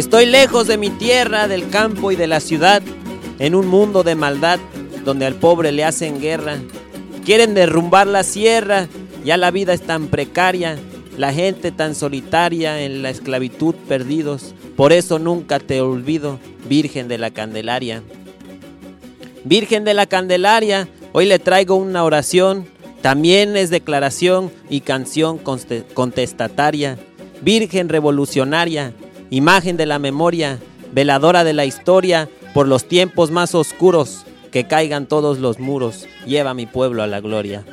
Estoy lejos de mi tierra, del campo y de la ciudad, en un mundo de maldad donde al pobre le hacen guerra. Quieren derrumbar la sierra, ya la vida es tan precaria, la gente tan solitaria en la esclavitud perdidos. Por eso nunca te olvido, Virgen de la Candelaria. Virgen de la Candelaria, hoy le traigo una oración, también es declaración y canción contestataria. Virgen revolucionaria, imagen de la memoria, veladora de la historia, por los tiempos más oscuros, que caigan todos los muros, lleva a mi pueblo a la gloria.